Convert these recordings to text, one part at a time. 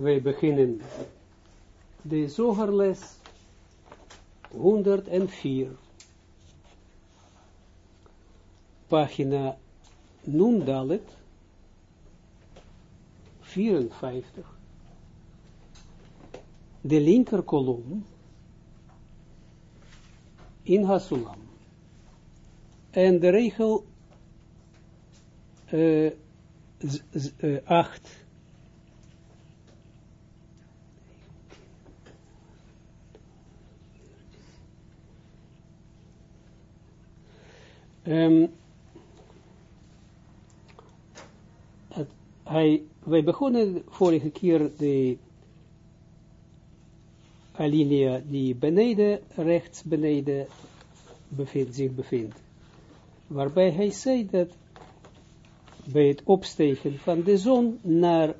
wij beginnen de zogerles 104. Pagina Nundalet 54. De linker kolom in Hasulam. En de regel 8 Um, het, hij, wij begonnen vorige keer de alinea die beneden, rechts beneden zich bevindt. Waarbij hij zei dat bij het opstegen van de zon naar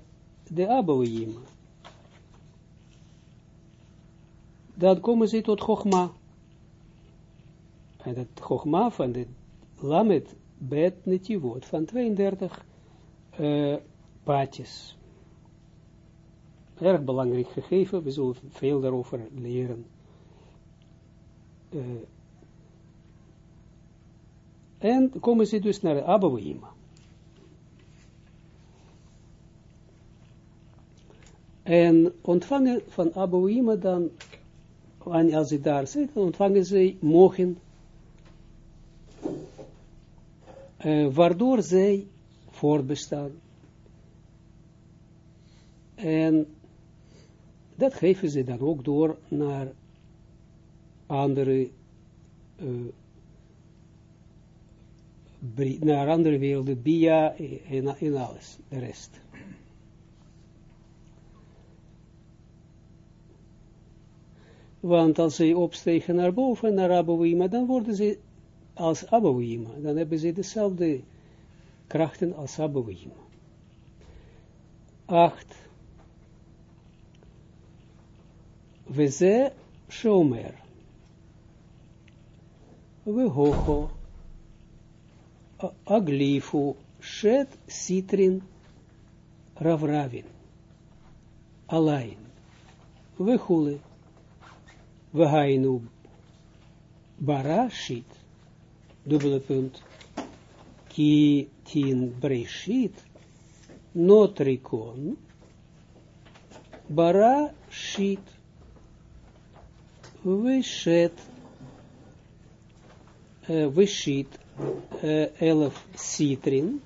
de Aboïm, dan komen ze tot Chogma. En dat Chogma van de Lamet Bet Netivot van 32 uh, paadjes. Erg belangrijk gegeven, we zullen veel daarover leren. En komen ze dus naar Abouima. En ontvangen van Abouima dan, als ze daar zitten, ontvangen ze mogen uh, waardoor zij voortbestaan. En dat geven ze dan ook door naar andere, uh, naar andere werelden, Bia en, alles, de rest. Want als ze opstegen naar boven, naar Abouima, dan worden ze als Abouima. Dan hebben ze dezelfde krachten als Abouima. Acht. We ze shomer. We hocho. Aglifu. Shet sitrin. Ravravin. Alain. We hainu. Barashit dubbele punt, ki tin breshit, notrikon, bara shit, vishet, vishit, elef sitrin,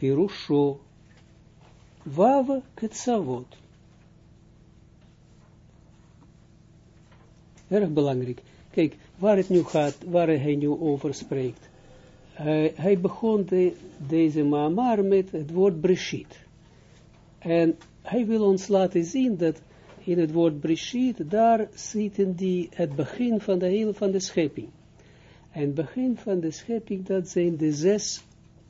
pirusho, vav ketsavot. Erg belangrijk. Kijk, waar het nu gaat, waar hij nu over spreekt. Hij begon de, deze maamar met het woord Breshit. En hij wil ons laten zien dat in het woord Breshit, daar zitten die, het begin van de hele van de schepping. En het begin van de schepping, dat zijn de zes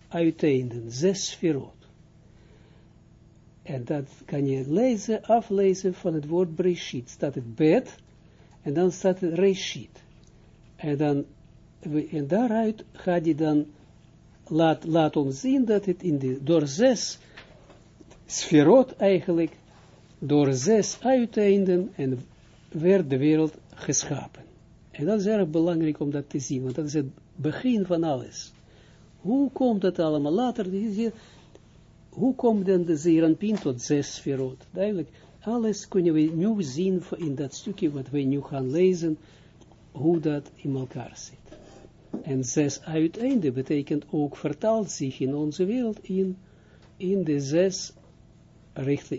uiteinden, zes sferot. En dat kan je lezen, aflezen van het woord Breshit. Staat het bed, en dan staat het Reshit. En, dan, en daaruit gaat hij dan, laat, laat ons zien dat het in de, door zes sferot eigenlijk, door zes uiteinden en werd de wereld geschapen. En dat is erg belangrijk om dat te zien, want dat is het begin van alles. Hoe komt dat allemaal later? Hoe komt dan de Zeranpin tot zes sferot? Duidelijk, alles kunnen we nu zien in dat stukje wat we nu gaan lezen, hoe dat in elkaar zit. En zes uiteinden betekent ook vertaalt zich in onze wereld in, in de zes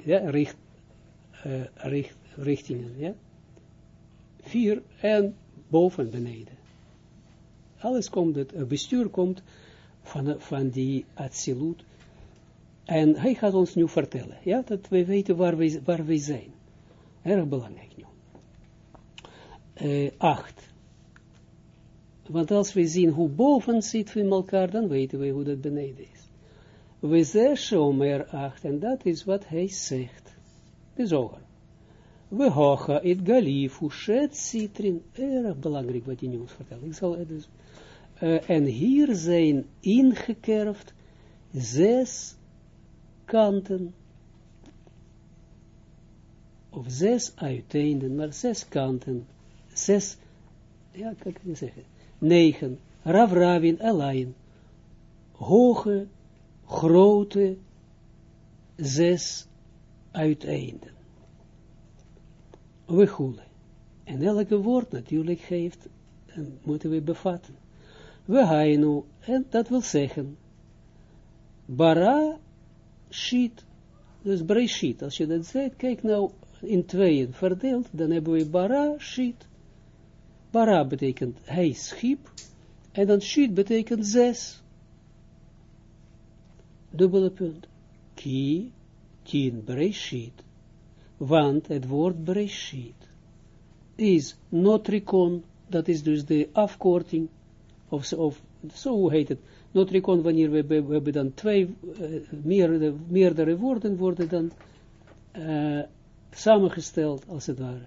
ja, richt, uh, richt, richtingen. Ja? Vier en boven beneden. Alles komt, het bestuur komt van, van die absolute. En hij gaat ons nu vertellen, ja, dat we weten waar we, waar we zijn. Erg belangrijk nu. Uh, acht. Want als we zien hoe boven zitten we in elkaar, dan weten we hoe dat beneden is. We zeggen Omer acht, en dat is wat hij zegt. De zoger. We hoga het galif, shet citrin, erg belangrijk wat hij nu moet vertellen. Ik zal het dus, uh, en hier zijn ingekerfd zes kanten of zes uiteinden, maar zes kanten, zes, ja, kan ik niet zeggen, negen, Rav Ravin alleen, hoge, grote, zes uiteinden. We goelen. En elke woord natuurlijk geeft, en moeten we bevatten. We hainu, en dat wil zeggen, bara, shit, dus breshit, als je dat zegt, kijk nou in tweeën verdeeld, dan hebben we bara, shit. Bara betekent hij schiep, en dan shit betekent zes. Dubbele punt. Ki, tien breshit. Want het woord breshit is notricon, dat is dus de afkorting, of, of zo heet het, notricon, wanneer we, we, we hebben dan twee, uh, meerdere, meerdere woorden worden dan uh, samengesteld, als het ware.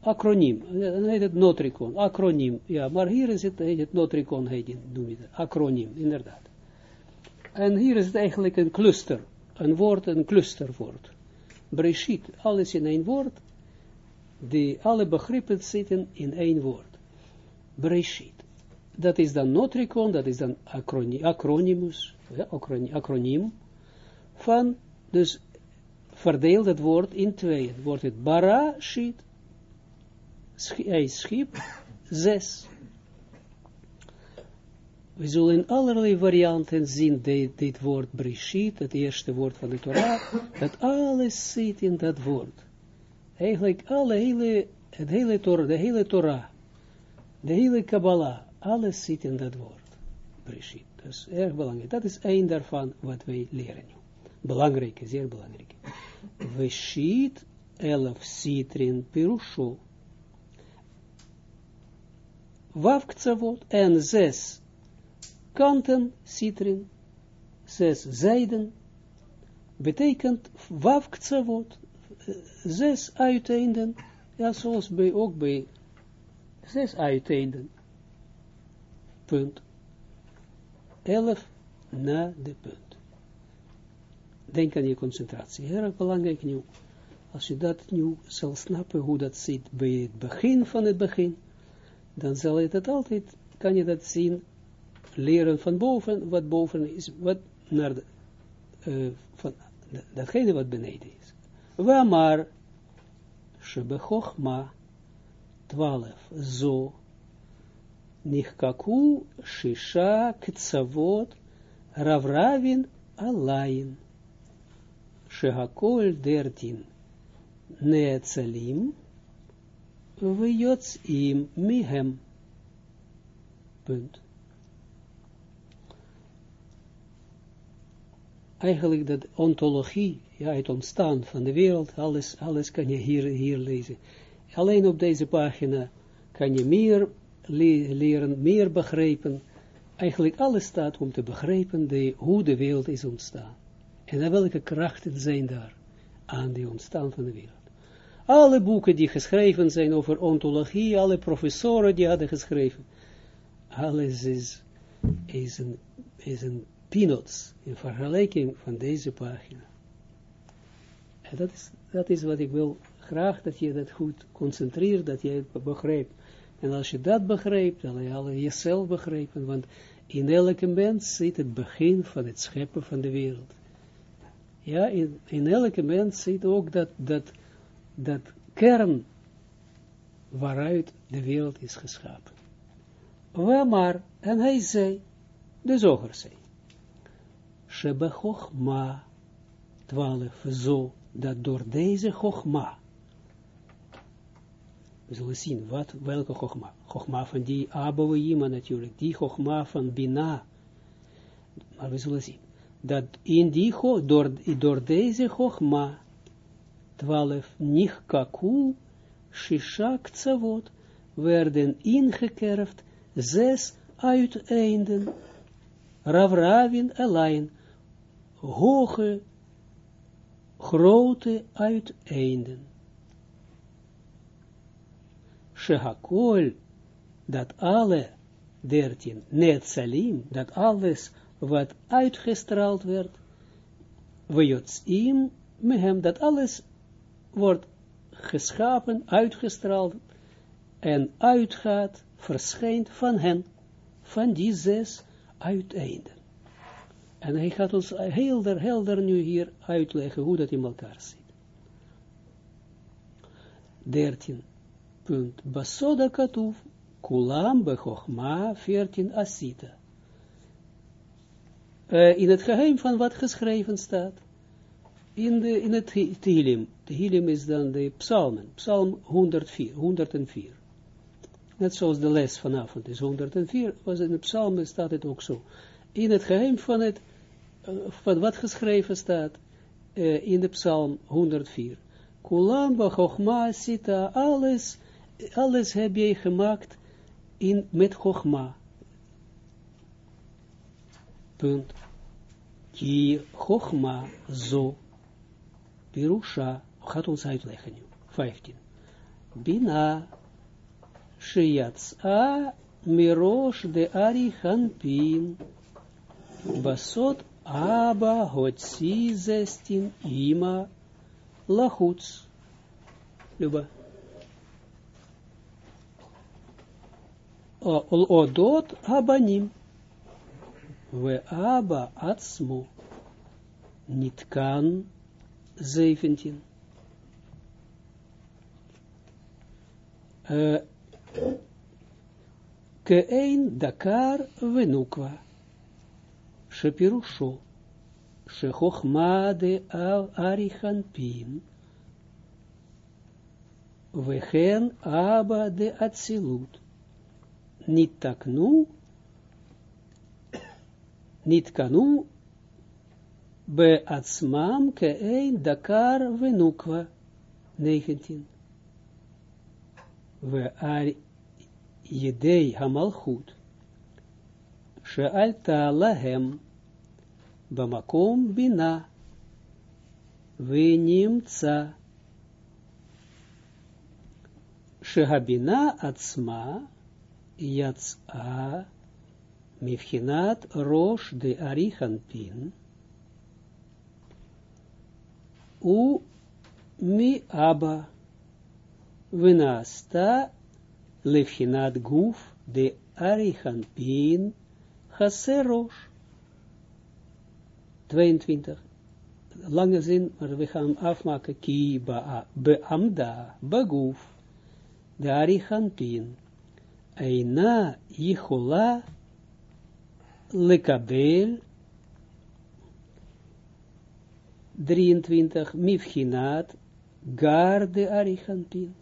Acroniem. Dan heet het notricon, acroniem. Ja, maar hier is het, heet het notricon, heet het, noem je het, acroniem, inderdaad. En hier is het eigenlijk een cluster, een woord, een clusterwoord. Breshit, alles in één woord, die alle begrippen zitten in één woord. Breshit. Dat is dan notricon, dat is dan acronymus, ja, acroniem, van, dus verdeel het woord in tweeën. Wordt het bara, shit, hij schip, zes. We zullen in allerlei varianten zien, dit, dit woord Brishit, het eerste woord van de Torah, dat alles zit in dat woord. Eigenlijk alle hele, het hele Torah, de hele Torah, de hele Kabbalah, alles zit in dat woord. Brishit. Dat is erg belangrijk. Dat is één daarvan wat wij leren nu. Belangrijk, zeer belangrijk. Veshit elf citrin pirusho. Wafktsavot en zes kanten citrin, zes zijden, betekent wafktsavot, zes uiteinden, ja, zoals bij, ook bij zes uiteinden. Punt. Elf na de punt. Denk aan je concentratie. Heel erg belangrijk nu. Als je dat nu zal snappen, hoe dat zit bij het begin van het begin, dan zal je dat altijd, kan je dat zien, leren van boven, wat boven is, wat naar de, uh, van datgene wat beneden is. Waar maar, Shebechochma, 12, zo, Nichkaku, Shisha, Ktsavot, Ravravin, Alain, Shehakol, 13, Neetzalim, im mihem. Punt. Eigenlijk dat ontologie, ja, het ontstaan van de wereld, alles, alles kan je hier, hier lezen. Alleen op deze pagina kan je meer leren, meer begrijpen. Eigenlijk alles staat om te begrijpen hoe de wereld is ontstaan. En welke krachten zijn daar aan die ontstaan van de wereld. Alle boeken die geschreven zijn over ontologie, alle professoren die hadden geschreven, alles is, is, een, is een peanuts in vergelijking van deze pagina. En dat is, dat is wat ik wil graag, dat je dat goed concentreert, dat je het begrijpt. En als je dat begrijpt, dan zal je jezelf begrijpen, want in elke mens zit het begin van het scheppen van de wereld. Ja, in, in elke mens zit ook dat, dat dat kern waaruit de wereld is geschapen. Waar maar, en hij zei, de zoger zei, Shebe Chochma, twaalf, zo, dat door deze Chochma, we zullen zien, wat, welke Chochma, Chochma van die Abouima natuurlijk, die Chochma van Bina, maar we zullen zien, dat in die, door, door deze Chochma, 12 nichkaku, shisha ktsavot, werden ingekerfd zes uiteinden, ravravin alleen, hoge, grote uiteinden. Shehakol, dat alle dertien, net salim, dat alles wat uitgestraald werd, we im mehem, dat alles wordt geschapen, uitgestraald en uitgaat, verschijnt van hen, van die zes uiteinden. En hij gaat ons helder, helder nu hier uitleggen hoe dat in elkaar zit. 13. Punt. Basoda katuf, kulam bechochma 14 asita. Uh, in het geheim van wat geschreven staat, in, de, in het Tehillim. Tehillim is dan de psalmen, psalm 104, 104. Net zoals de les vanavond is 104, was in de psalmen staat het ook zo. In het geheim van het, uh, van wat geschreven staat, uh, in de psalm 104. Kulam bachokma sita, alles, alles heb je gemaakt in, met chokma. Punt. Ki chokma zo. Pirusha gaat ons uitleggen nu. 15. Bina a mirosh de arichanpin basot aba hotsi zestin ima lachuts. Luba. Odot abanim. We aba atzmo. Nitkan 17. Uh, Kein Dakar Venukwa. Shepirusho. Shechochma de al Arichanpin. Wehen Abba de Atsilut. Nitaknu. Nitkanu Be atzmam kein dakar venukwa. 19. We ar jedei hamalchut. Shealta lahem. Bina. We nimtza. Shehabina atzma. Yatsa. Mivchinat rosh de arichanpin. u mi abba venasta lefhinat guf de arichanpin chaserosh 22 lange zin, maar we gaan afmaken ki ba beamda baguf de arichanpin eina yichola lekabel 23, Mifchinat, Gar de Arichanpin.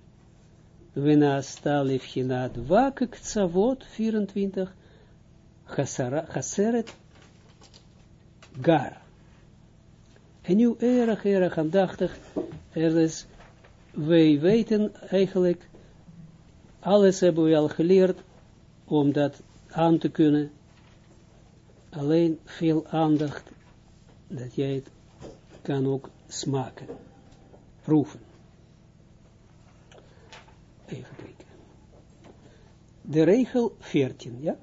Venasta Lifchinat, Wakek Tzavot, 24, Chaseret, Gar. En nu erg, erg aandachtig, er is, wij weten eigenlijk, alles hebben we al geleerd, om dat aan te kunnen, alleen veel aandacht, dat jij het kan ook smaken, proeven. Even kijken. De regel 14, ja?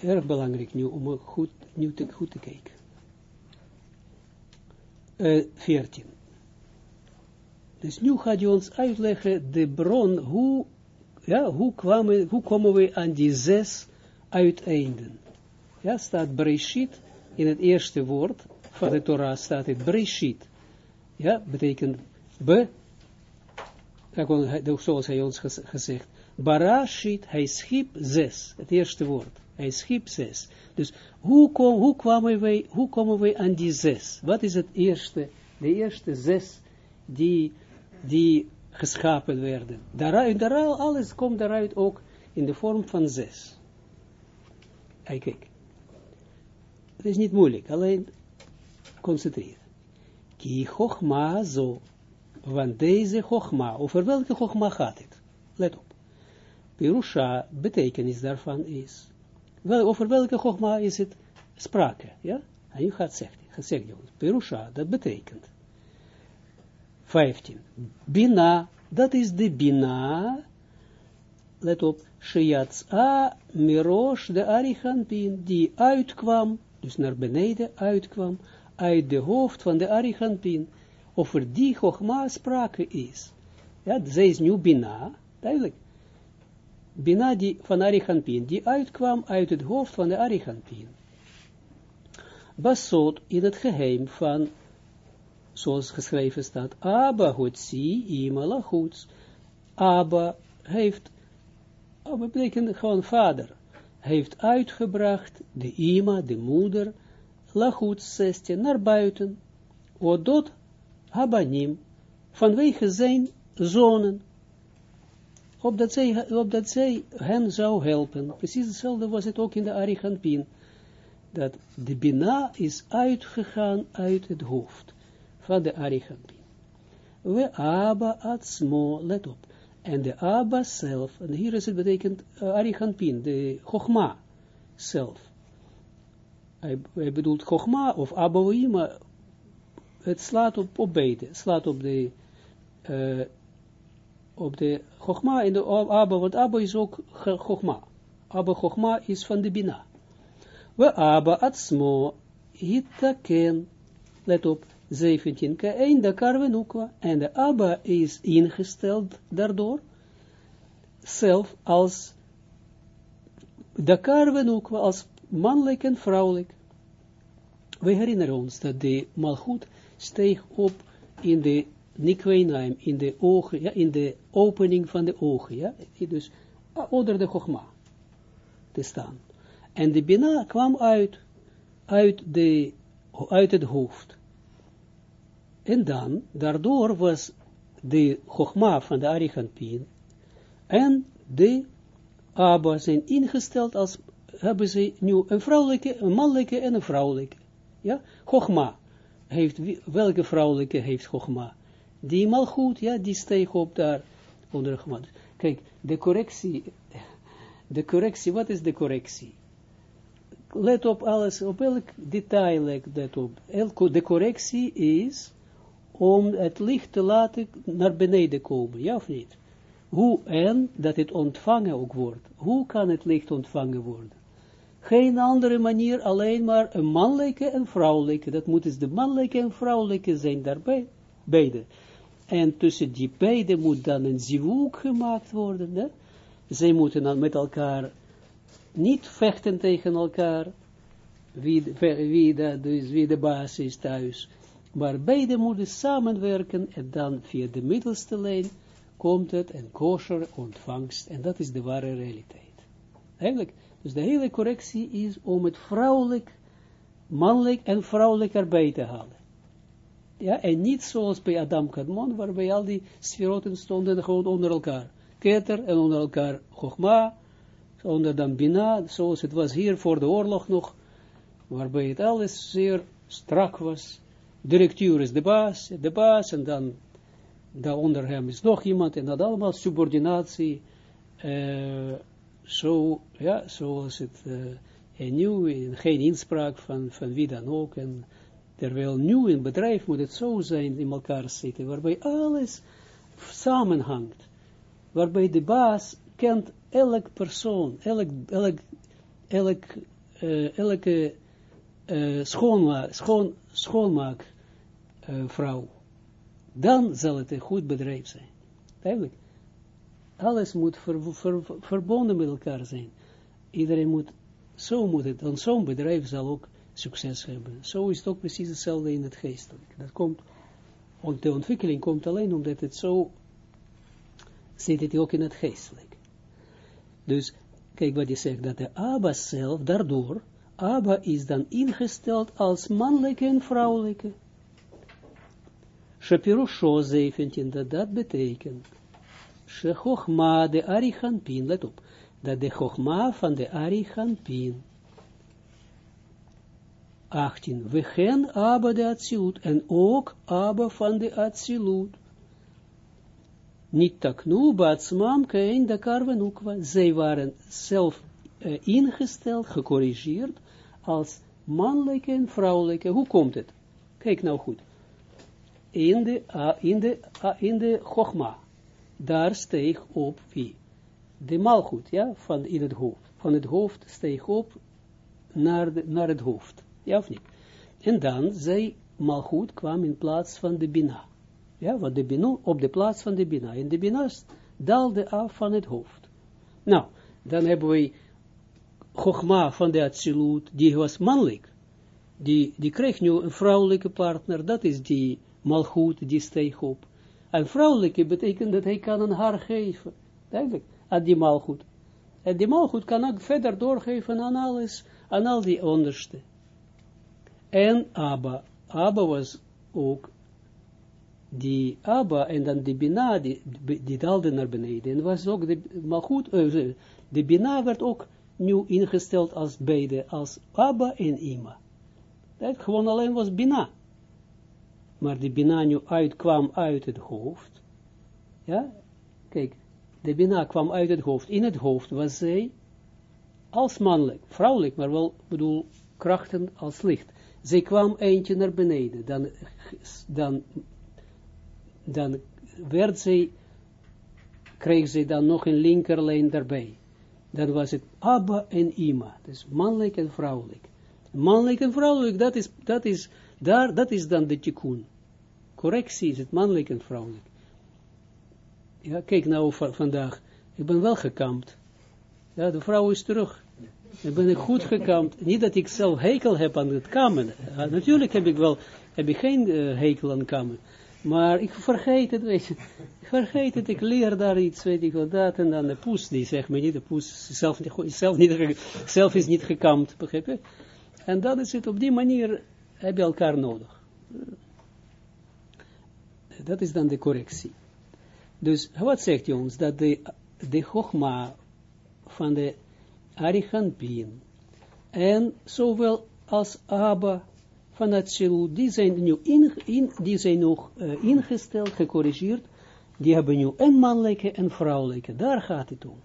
Erg belangrijk nu om goed, nu te, goed te kijken. Uh, eh, 14. Dus nu gaat je ons uitleggen de bron, hoe, ja, hoe, kwamen, hoe komen we aan die zes uiteinden. Ja, staat Bereshit in het eerste woord van de Torah staat het Breshit. Ja, betekent be, zoals hij ons gezegd, Barashit, hij schiep zes, het eerste woord. Hij schiep zes. Dus hoe, kom, hoe, kwamen wij, hoe komen wij aan die zes? Wat is het eerste, de eerste zes die, die geschapen werden? Daaruit, daaruit, alles komt daaruit ook in de vorm van zes. Kijk, het is niet moeilijk, alleen concentreren. Ki chogma zo. Want deze chogma, over welke chogma gaat het? Let op. Pirusha, betekenis daarvan is. Wel, over welke chogma is het sprake? Ja? En je gaat zeggen, jongens. Pirusha, dat betekent. 15. Bina, dat is de bina. Let op. Shiatsa mirosh de arichanpin, die uitkwam dus naar beneden uitkwam, uit de hoofd van de Arigantin, over die Chogma sprake is. Ja, zij is nu Bina, duidelijk. Bina die, van Arichampin, die uitkwam uit het hoofd van de Arichampin. Basot in het geheim van, zoals geschreven staat, Abba hotsi imala goeds. Abba heeft, Abba betekent gewoon vader, heeft uitgebracht de ima, de moeder, lachut 16, naar buiten, odot habanim, vanwege zijn zonen, opdat zij, opdat zij hen zou helpen. Precies hetzelfde was het ook in de Arichampin, dat de Bina is uitgegaan uit het hoofd van de Arichampin. We Abba Atzmo, let op, en de Abba zelf, en hier is het betekent uh, Arichampin, de Chogma zelf. Hij, hij bedoelt Chogma of Abba het slaat op, op beide, slaat op de uh, op de Chogma en de Abba, want Abba is ook Chogma. Abba Chogma is van de Bina. We Abba Atzmo Hitaken, let op, 17, Kein de Karvenukwa, en de Abba is ingesteld daardoor, zelf als de Karvenukwa, als mannelijk en vrouwelijk. We herinneren ons dat de Malchut steeg op in de nikweinaim, in de ogen, ja, in de opening van de ogen, ja, dus onder de chogma te staan. En de bina kwam uit, uit, de, uit het hoofd. En dan, daardoor was de chogma van de Arichampin en de Abba zijn ingesteld als, hebben ze nu een vrouwelijke, een mannelijke en een vrouwelijke. Ja, chogma. Heeft, welke vrouwelijke heeft chogma? Die malgoed, ja, die steeg op daar onder Chogma. Kijk, de correctie, de correctie, wat is de correctie? Let op alles, op elk detail, let op. De correctie is om het licht te laten naar beneden komen, ja of niet? Hoe en dat het ontvangen ook wordt. Hoe kan het licht ontvangen worden? Geen andere manier, alleen maar een mannelijke en vrouwelijke. Dat moet dus de mannelijke en vrouwelijke zijn daarbij, beide. En tussen die beide moet dan een zivuk gemaakt worden. Hè? Zij moeten dan met elkaar niet vechten tegen elkaar, wie, dus wie de baas is thuis. Maar beide moeten samenwerken en dan via de middelste lijn komt het en kosher ontvangst. En dat is de ware realiteit. Eigenlijk, dus de hele correctie is om het vrouwelijk, mannelijk en vrouwelijk erbij te halen. Ja, en niet zoals bij Adam Kadmon, waarbij al die sferoten stonden gewoon onder elkaar. Keter en onder elkaar Chogma, onder dan Bina, zoals het was hier voor de oorlog nog, waarbij het alles zeer strak was. Directeur is de baas, de baas, en dan daaronder hem is nog iemand, en dat allemaal subordinatie, uh, zo, ja, zoals het, uh, nu, geen inspraak van, van wie dan ook, en Terwijl nu in bedrijf moet het zo zijn in elkaar zitten, waarbij alles samenhangt. Waarbij de baas kent elk persoon, elk, elk, elk, uh, elke uh, schoonma schoon, schoonmaak uh, vrouw. Dan zal het een goed bedrijf zijn. Duidelijk. Alles moet ver, ver, verbonden met elkaar zijn. Iedereen moet, zo moet het, dan zo'n bedrijf zal ook succes hebben. Zo is het ook precies hetzelfde in het geestelijk. Dat komt, want de ontwikkeling komt alleen omdat het zo zit het ook in het geestelijk. Dus, kijk wat je zegt, dat de Abba zelf, daardoor, Abba is dan ingesteld als mannelijke en vrouwelijke. Shapirosho 17, dat dat betekent, Shechochma de Arichanpin, let op, dat de Chochma van de Arichanpin, 18. We gen Abba de Atsilut en ook Abba van de Atsilut. Niet taknu, batsmam, kein, dakar, venukwa. Zij waren zelf ingesteld, gecorrigeerd, als mannelijke en vrouwelijke. Hoe komt het? Kijk nou goed. In de, in de, in de daar steeg op wie? De malgoed, ja, van in het hoofd. Van het hoofd steeg op naar, de, naar het hoofd. Ja of niet? En dan, zij, Malchut, kwam in plaats van de Bina. Ja, wat de bina, op de plaats van de bina. En de bina daalde af van het hoofd. Nou, dan hebben we Chogma van de Atsilut, die was mannelijk. Die, die kreeg nu een vrouwelijke partner, dat is die malgoed, die steeg op. En vrouwelijke betekent dat hij kan een haar geven. Duidelijk, aan die malgoed. En die malgoed kan ook verder doorgeven aan alles, aan al die onderste. En Abba. Abba was ook die Abba en dan de Bina, die, die daalde naar beneden. En was ook de malgoed, uh, de Bina werd ook nu ingesteld als beide, als Abba en Ima. Dat gewoon alleen was Bina. Maar de Bina nu uitkwam uit het hoofd. Ja, kijk, de Bina kwam uit het hoofd. In het hoofd was zij als mannelijk, vrouwelijk, maar wel, bedoel, krachten als licht. Zij kwam eentje naar beneden, dan, dan, dan werd zij, kreeg zij dan nog een linkerlijn daarbij. Dan was het Abba en Ima, dus mannelijk en vrouwelijk. Mannelijk en vrouwelijk, dat is, dat is, daar, dat is dan de tikkun. Correctie is het mannelijk en vrouwelijk. Ja, kijk nou vandaag. Ik ben wel gekampt. Ja, de vrouw is terug. Ik ben ik goed gekampt. Niet dat ik zelf hekel heb aan het kammen. natuurlijk heb ik wel, heb ik geen uh, hekel aan kammen. Maar ik vergeet het, weet je. Ik vergeet het, ik leer daar iets, weet ik wel, dat. En dan de poes, die zegt me niet, de poes zelf, zelf, niet, zelf is niet gekamd, begrijp je? En dan is het op die manier, heb je elkaar nodig. Dat is dan de correctie. Dus wat zegt hij ons? Dat de, de chogma van de Arichampin en zowel als Abba van het die zijn nu in, in, die zijn nog uh, ingesteld, gecorrigeerd, die hebben nu een mannelijke en vrouwelijke, daar gaat het om.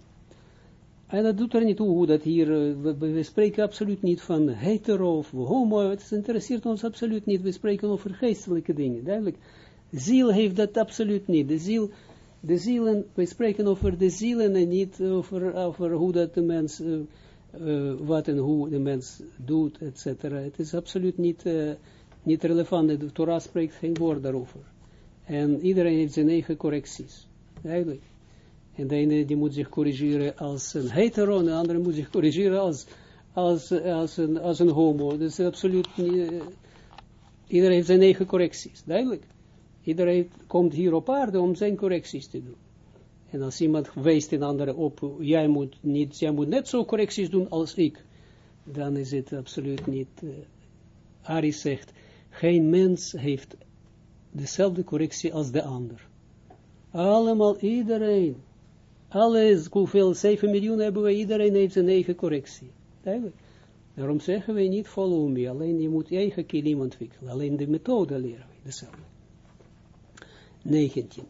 En dat doet er niet toe hoe dat hier, uh, we, we, spreken absoluut niet van hetero of homo, het interesseert ons absoluut niet, we spreken over geestelijke dingen, duidelijk. Ziel heeft dat absoluut niet, de ziel de zielen, wij spreken over de zielen en niet over, over hoe dat de mens, uh, wat en hoe de mens doet, etc. Het is absoluut niet, uh, niet relevant, de Torah spreekt geen woord daarover. En iedereen heeft zijn eigen correcties, eigenlijk. En de ene die moet zich corrigeren als een hetero, en de andere moet zich corrigeren als, als, als, een, als een homo. Dus absoluut niet, iedereen heeft zijn eigen correcties, duidelijk. Iedereen komt hier op aarde om zijn correcties te doen. En als iemand wijst een andere op, jij moet, niet, jij moet net zo correcties doen als ik, dan is het absoluut niet. Uh, Aris zegt, geen mens heeft dezelfde correctie als de ander. Allemaal, iedereen. Alles, hoeveel, 7 miljoen hebben we, iedereen heeft zijn eigen correctie. Daarom zeggen wij niet follow me, alleen je moet je eigen kilim ontwikkelen, alleen de methode leren we, dezelfde. 19.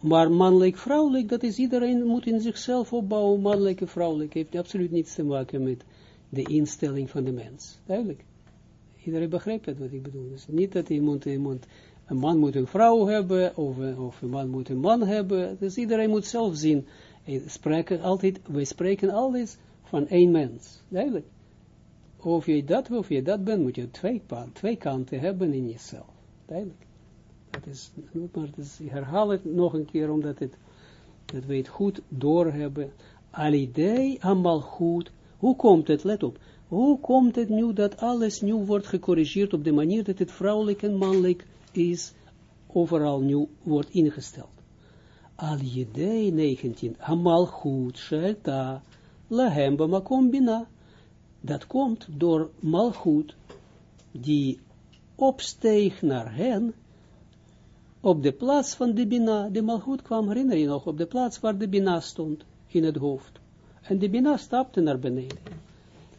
Maar mannelijk-vrouwelijk, dat is iedereen moet in zichzelf opbouwen, mannelijk en vrouwelijk, heeft absoluut niets te maken met de instelling van de mens. Duidelijk. Iedereen begrijpt wat ik bedoel. Dus niet dat iemand, iemand, een man moet een vrouw hebben, of, of een man moet een man hebben. Dus iedereen moet zelf zien. Spreken altijd, wij spreken altijd van één mens. Duidelijk of je dat of je dat bent, moet je twee, twee kanten hebben in jezelf. Duidelijk. Dat is, maar ik herhaal het nog een keer, omdat het, dat we het goed doorhebben. Alidei allemaal goed. Hoe komt het, let op, hoe komt het nu dat alles nu wordt gecorrigeerd op de manier dat het vrouwelijk en mannelijk is, overal nu wordt ingesteld. Alidei 19, Hamal goed, Shelta, Lahem Bamakom dat komt door malgoed, die opsteeg naar hen, op de plaats van de Bina, de malgoed kwam, herinner je nog, op de plaats waar de Bina stond, in het hoofd. En de Bina stapte naar beneden.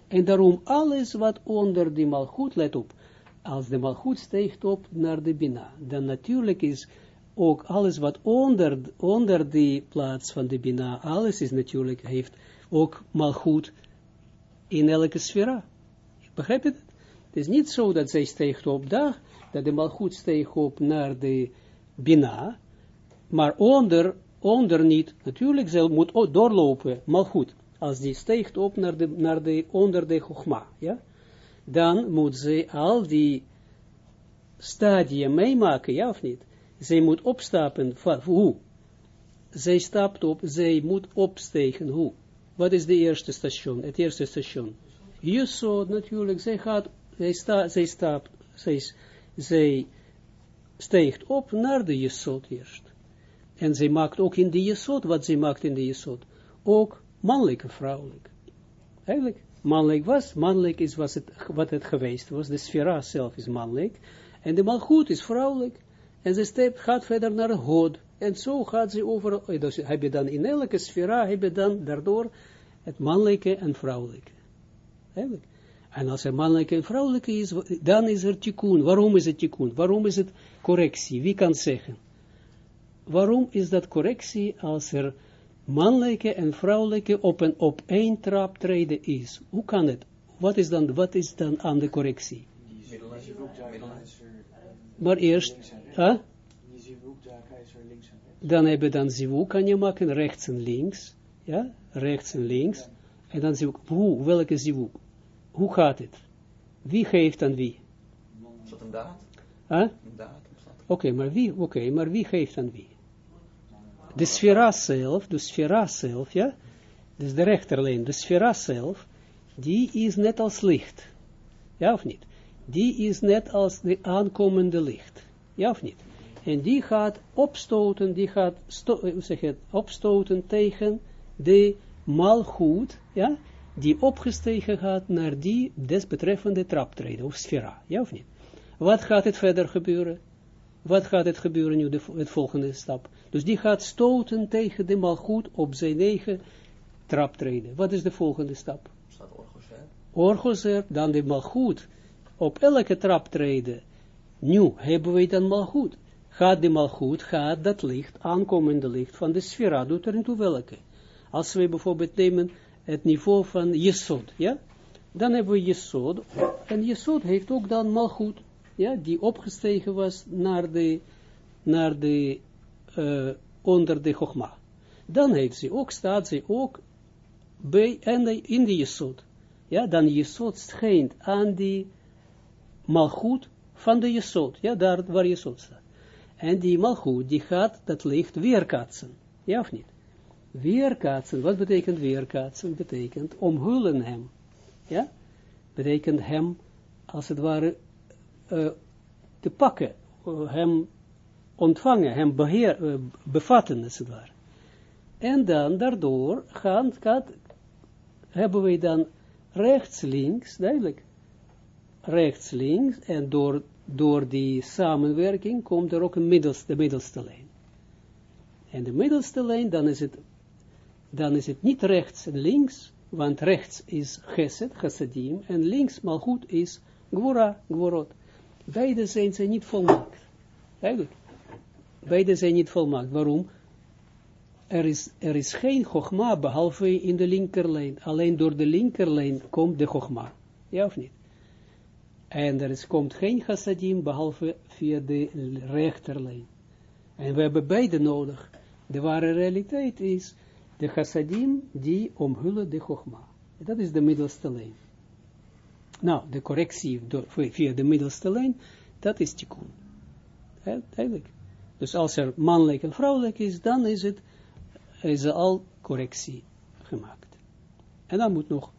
En daarom alles wat onder de malgoed, let op, als de malgoed steegt op naar de Bina, dan natuurlijk is ook alles wat onder, onder die plaats van de Bina, alles is natuurlijk, heeft ook malgoed in elke sfera. Begrijp je dat? Het is niet zo dat zij steegt op dag, dat de malgoed steeg op naar de bina, maar onder, onder niet, natuurlijk, zij moet doorlopen, malgoed, als die steegt op naar de, naar de, onder de chogma, ja, dan moet zij al die stadium meemaken, ja of niet? Zij moet opstappen, van, hoe? Zij stapt op, zij moet opstegen, hoe? Wat is de eerste station, het eerste station? Jesod, natuurlijk, zij gaat, zij, sta, zij stapt, zij, zij steegt op naar de Jesod eerst. En zij maakt ook in de Jesod, wat zij maakt in de Jesod, ook mannelijk en vrouwelijk. Eigenlijk, mannelijk was, mannelijk is was het, wat het geweest was, de sfera zelf is mannelijk, en de malgoed is vrouwelijk, en ze stept, gaat verder naar God, en zo gaat ze over, oh, dus heb je dan in elke sfera, heb je dan daardoor het mannelijke en vrouwelijke. Eigenlijk. En als er mannelijke en vrouwelijke is, dan is er tikkun. Waarom is het tikkun? Waarom is het correctie? Wie kan zeggen? Waarom is dat correctie als er mannelijke en vrouwelijke op een op één trap treden is? Hoe kan het? Wat is dan, wat is dan aan de correctie? Maar eerst, huh? Dan hebben dan zivuk kan je maken, rechts en links, ja, rechts en links, en dan zivuk, hoe, welke zivuk? Hoe gaat het? Wie geeft aan wie? Is dat een daad? Huh? Een daad. Oké, maar wie, oké, maar wie geeft aan wie? De sfera zelf, de sfera zelf, ja, dus de rechterlijn, de sfera zelf, die is net als licht. Ja of niet? Die is net als de aankomende licht. Ja of niet? En die gaat opstoten, die gaat zeg het, opstoten tegen de malgoed, ja, die opgestegen gaat naar die desbetreffende traptreden, of sfera, ja of niet? Wat gaat het verder gebeuren? Wat gaat het gebeuren nu, de, het volgende stap? Dus die gaat stoten tegen de malgoed op zijn eigen traptreden. Wat is de volgende stap? Staat orgozer. Orgozer, dan de malgoed. Op elke traptreden. Nu hebben we dan malgoed. Gaat de malgoed, gaat dat licht, aankomende licht van de sfera, doet er toe welke. Als we bijvoorbeeld nemen het niveau van Jesod, ja, dan hebben we Jesod, en Jesod heeft ook dan malgoed, ja, die opgestegen was naar de, naar de, uh, onder de Chogma. Dan heeft ze ook, staat ze ook bij, en in de Jesod. Ja, dan Jesod schijnt aan die malgoed van de Jesod, ja, daar waar Jesod staat. En die malgoed, die gaat dat licht weerkaatsen, ja of niet? Weerkaatsen, wat betekent weerkaatsen? Betekent omhullen hem. Ja? Betekent hem, als het ware, uh, te pakken, uh, hem ontvangen, hem beheer, uh, bevatten, als het ware. En dan, daardoor, gaan, gaat, hebben we dan rechts, links, duidelijk, rechts, links, en door, door die samenwerking komt er ook een middelste, de middelste lijn. En de middelste lijn, dan is het dan is het niet rechts en links, want rechts is Geset, Chassadim, en links goed is Gwora, Gworot. Beide zijn ze niet volmaakt. Eigenlijk. Beide zijn niet volmaakt. Waarom? Er is, er is geen Chogma behalve in de linkerlijn. Alleen door de linkerlijn komt de Chogma. Ja of niet? En er is, komt geen Chassadim behalve via de rechterlijn. En we hebben beide nodig. De ware realiteit is de chassadim die omhullen de chogma. Dat is de middelste lijn. Nou, de correctie via de middelste lijn, dat is tikkun. Eigenlijk. Dus als er mannelijk en vrouwelijk is, dan is het is er al correctie gemaakt. En dan moet nog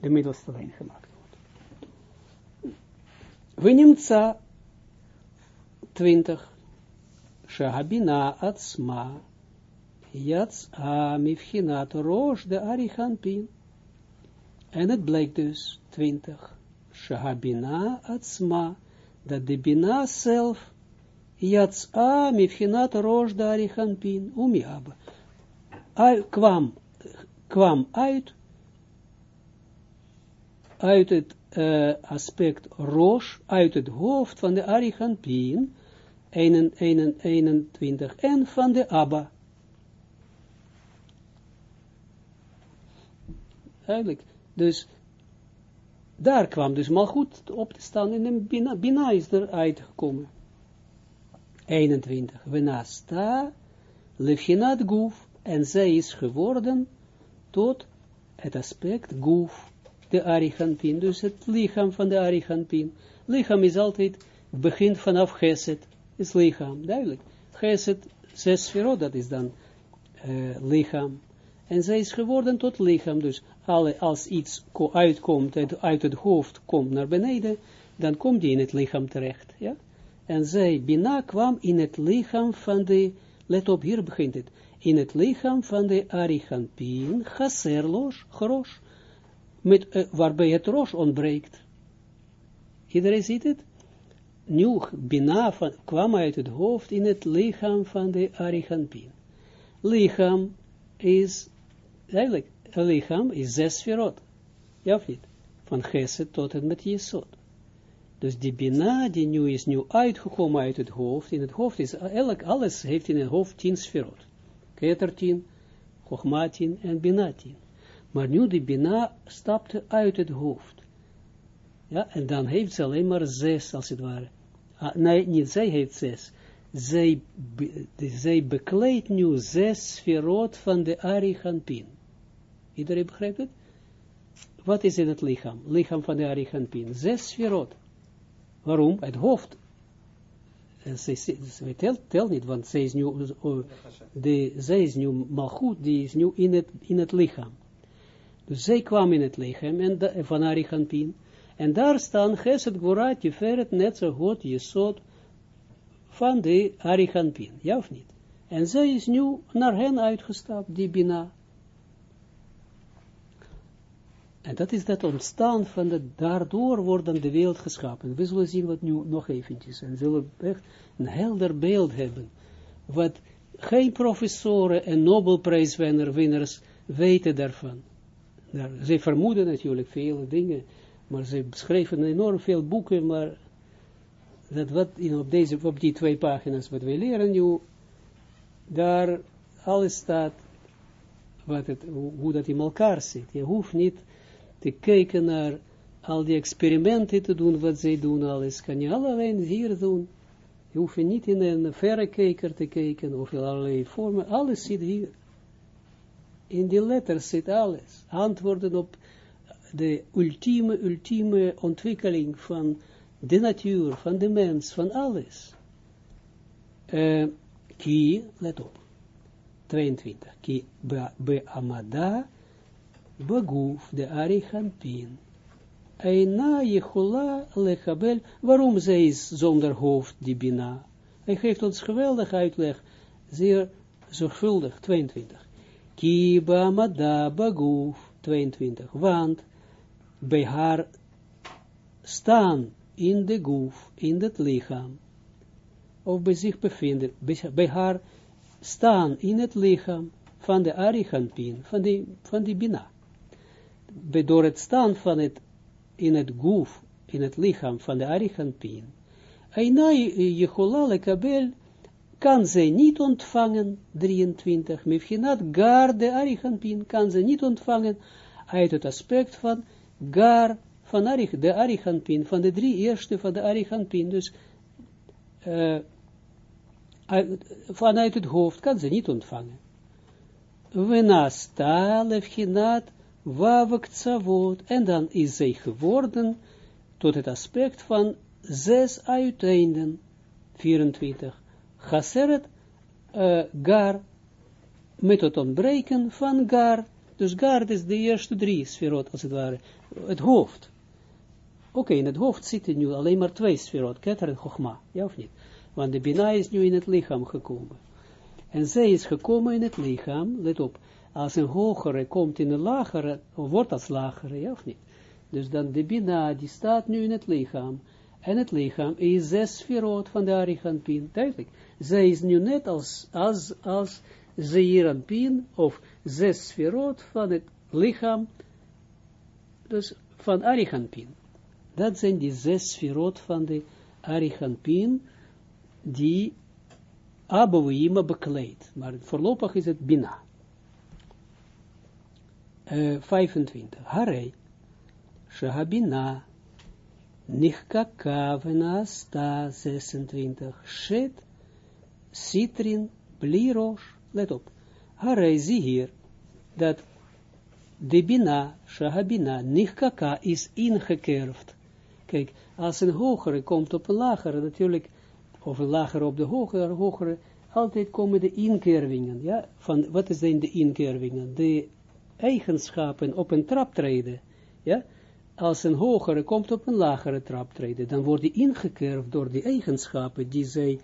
de middelste lijn gemaakt. Nemen 20. Shahabina atzma Jats a mifchinat roos de arichanpin. En het blijkt dus 20. Shahabina atzma, dat de bina zelf, jats a mifchinat roos de arichanpin, umiaba, kwam, kwam uit, uit het uh, aspect roos, uit het hoofd van de arichanpin, 21, en van de Abba. Eigenlijk. Dus daar kwam dus mal goed op te staan en een bina, bina is er uitgekomen. 21. Venasta lefhinat guf en zij is geworden tot het aspect guf, de arichanpin, dus het lichaam van de arichanpin. Lichaam is altijd begint vanaf Geset, is lichaam, duidelijk. Geset, zes sferot, dat is dan uh, lichaam. En zij is geworden tot lichaam, dus alle, als iets uitkomt, uit, uit het hoofd komt naar beneden, dan komt die in het lichaam terecht, ja. En zij, Bina, kwam in het lichaam van de, let op, hier begint het, in het lichaam van de Arichampin, Chaserlos, Gros, met, uh, waarbij het Rosh ontbreekt. Iedereen ziet het? Nu, Bina van, kwam uit het hoofd in het lichaam van de Arichampin. Lichaam is, eigenlijk, lichaam is zes verrot. Ja of niet? Van Geset tot en met Jesod. Dus die Bina, die nu is nu uitgekomen uit het hoofd, in het hoofd is, elk, alles heeft in het hoofd tien sferot. Keter tien, Chochma tien en Bina tien. Maar nu die Bina stapte uit het hoofd. Ja, en dan heeft ze alleen maar zes, als het ware. Ah, nee, niet zij heeft zes. Zij, be, zij bekleedt nu zes sferot van de Arichampin. Iedereen begrijpt het? Wat is in het lichaam? Lichaam van de Arichampin. Zes sferot. Waarom? Het hoofd. Ze telt, niet, want zij is nu, uh, de, zij is nu die is nu in het, in het lichaam. Dus zij kwam in het lichaam en de, van Arichampin. En daar staan Geset Gorat, Tiferet, Netzer, God, Jesod, van de Arichampin. Ja of niet? En zij is nu naar hen uitgestapt, die Bina. En dat is dat ontstaan van de, daardoor wordt de wereld geschapen. We zullen zien wat nu nog eventjes. En zullen echt een helder beeld hebben. Wat geen professoren en Nobelprijswinners weten daarvan. Nou, ze vermoeden natuurlijk vele dingen. Maar ze schreven enorm veel boeken. Maar dat wat in, op, deze, op die twee pagina's wat we leren nu. Daar alles staat. Wat het, hoe dat in elkaar zit. Je hoeft niet te kijken naar al die experimenten te doen, wat zij doen, alles kan je alleen hier doen. Je hoeft niet in een verrekijker te kijken, of in allerlei vormen, alles zit hier. In die letters zit alles. Antwoorden op de ultieme, ultieme ontwikkeling van de natuur, van de mens, van alles. Uh, let op, 22, ki be amada Baguf, de Arichampin. Eina Jehola lechabel, waarom zij is zonder hoofd, die Bina? Hij geeft ons geweldig uitleg, zeer zorgvuldig, 22. Kiba Mada Baguf, 22. Want bij haar staan in de goef, in het lichaam, of bij zich bevinden, bij haar staan in het lichaam van de Arichampin, van die, van die Bina. Door het staan van het, in het goef, in het lichaam van de Arichampin, Aina Jecholale Kabel kan zij niet ontvangen, 23, Mevchinat gar de Arichampin kan ze niet ontvangen. Uit het aspect van gar van Arich, de Arichampin, van de drie eerste van de Arichampin, dus uh, vanuit het hoofd kan ze niet ontvangen. Venasta wavak tsavot, en dan is zij geworden tot het aspect van zes uiteinden, 24, chaseret uh, gar, met het ontbreken van gar, dus gar is de eerste drie sferot, als het ware, het hoofd. Oké, in het hoofd zitten nu alleen maar twee sferot, keter en chogma, ja of niet? Want de bina is nu in het lichaam gekomen. En zij is gekomen in het lichaam, let op, als een hogere komt in een lagere, wordt als lagere, ja of niet? Dus dan de Bina, die staat nu in het lichaam. En het lichaam is zes sferot van de Arichampin. Duidelijk. Zij is nu net als, als, als Zeeranpin, of zes sferot van het lichaam, dus van Arichampin. Dat zijn die zes sferot van de Arichampin, die Abouima bekleedt. Maar voorlopig is het Bina. 25. Harei, Shahabina, Nichkaka Venasta 26. Shet, Citrin, Blirosh, let op. Harei, zie hier, dat de Bina, Shahabina, Nichkaka is ingekerfd. Kijk, als een hogere komt op een lagere, natuurlijk, of een lagere op de hogere, hogere, altijd komen de inkervingen, ja, van, wat dan de inkervingen? De eigenschappen op een trap treden, ja, als een hogere komt op een lagere trap treden, dan wordt die ingekerfd door die eigenschappen die zij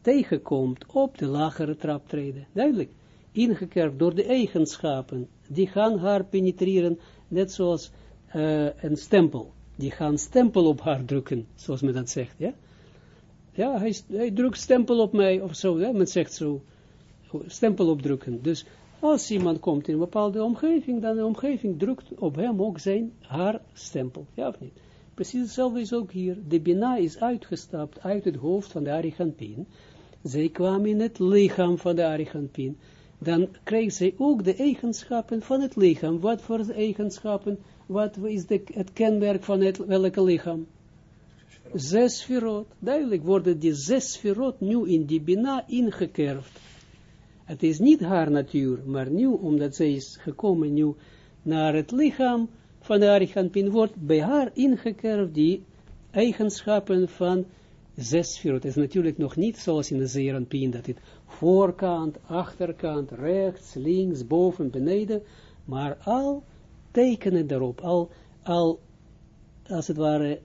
tegenkomt op de lagere trap treden. Duidelijk, ingekerfd door de eigenschappen, die gaan haar penetreren, net zoals uh, een stempel. Die gaan stempel op haar drukken, zoals men dat zegt, ja. Ja, hij, hij drukt stempel op mij, of zo, men zegt zo, stempel opdrukken. Dus als iemand komt in een bepaalde omgeving, dan de omgeving drukt op hem ook zijn, haar stempel, ja of niet? Precies hetzelfde is ook hier. De Bina is uitgestapt uit het hoofd van de Arigantin. Zij kwam in het lichaam van de Arigantin. Dan kreeg zij ook de eigenschappen van het lichaam. Wat voor eigenschappen? Wat is de, het kenmerk van het, welke lichaam? Zes virot. Duidelijk worden die zes virot nu in die Bina ingekerfd. Het is niet haar natuur, maar nu, omdat zij is gekomen nu naar het lichaam van de Arichampin, wordt bij haar ingekerfd die eigenschappen van zes virot. Het is natuurlijk nog niet zoals in de Zeranpin, dat het voorkant, achterkant, rechts, links, boven, beneden, maar al tekenen daarop, al, al als het ware,